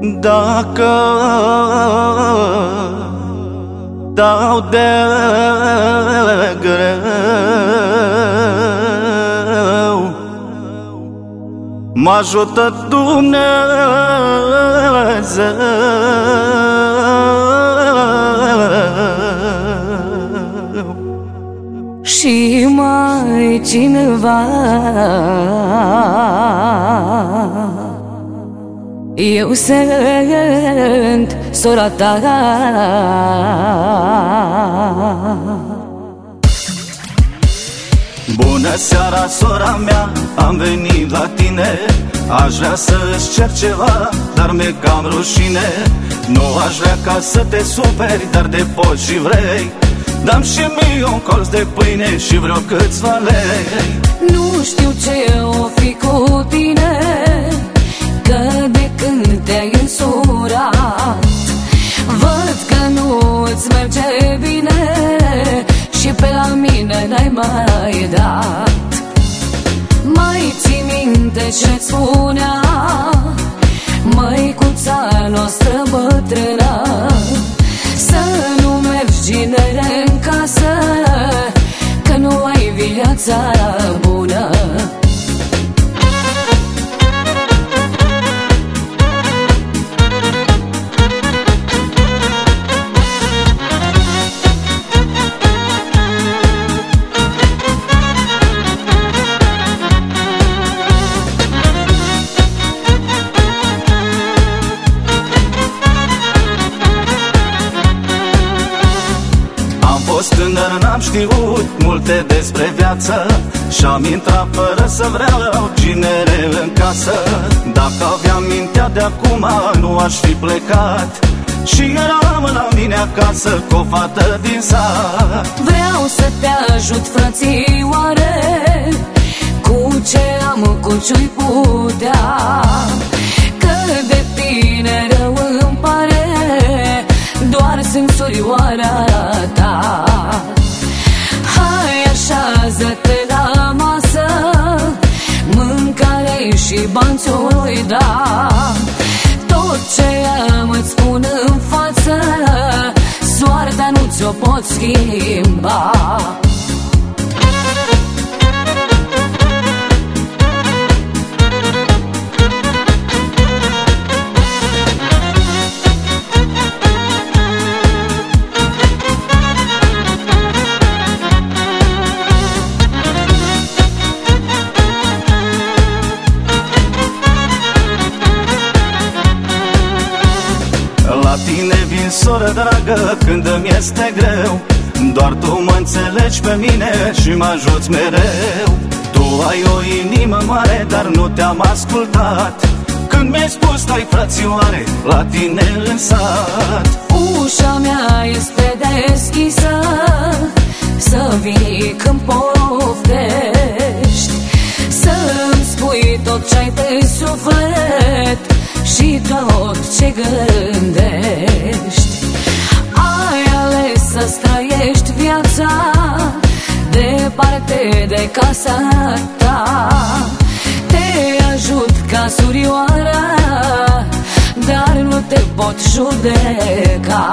Dacă dau de greu Mă ajută Dumnezeu. Și mai cineva Eu sunt sora ta. Bună seara, sora mea, am venit la tine. Aș vrea să-ți cer ceva, dar mi-e cam rușine. Nu aș vrea ca să te superi, dar de poți și vrei. Dăm și mie un colț de pâine și vreo câțiva lei. Nu știu ce o nu-ți merge bine Și pe la mine n-ai mai dat. Mai ții minte ce-ți spunea Măicuța noastră bătrână? Să nu mergi ginere știut multe despre viață Și-am intrat fără să vreau cinere în casă Dacă aveam mintea de acum, nu aș fi plecat și eram la mine acasă cu o fată din sat. Vreau să te ajut, frățioare Cu ce am, cu ce-i putea. Că de tine rău bani ți-o da. Tot ce am îți spun în față Soarta nu ți-o pot schimba soră dragă, când îmi este greu. Doar tu mă înțelegi pe mine și mă ajuți mereu. Tu ai o inimă mare, dar nu te-am ascultat. Când mi-ai spus, stai frățioare, la tine în sat. Ușa mea este deschisă Să vii când poftești. Să-mi spui tot ce-ai pe suflet de casa ta. Te ajut ca surioara Dar nu te pot judeca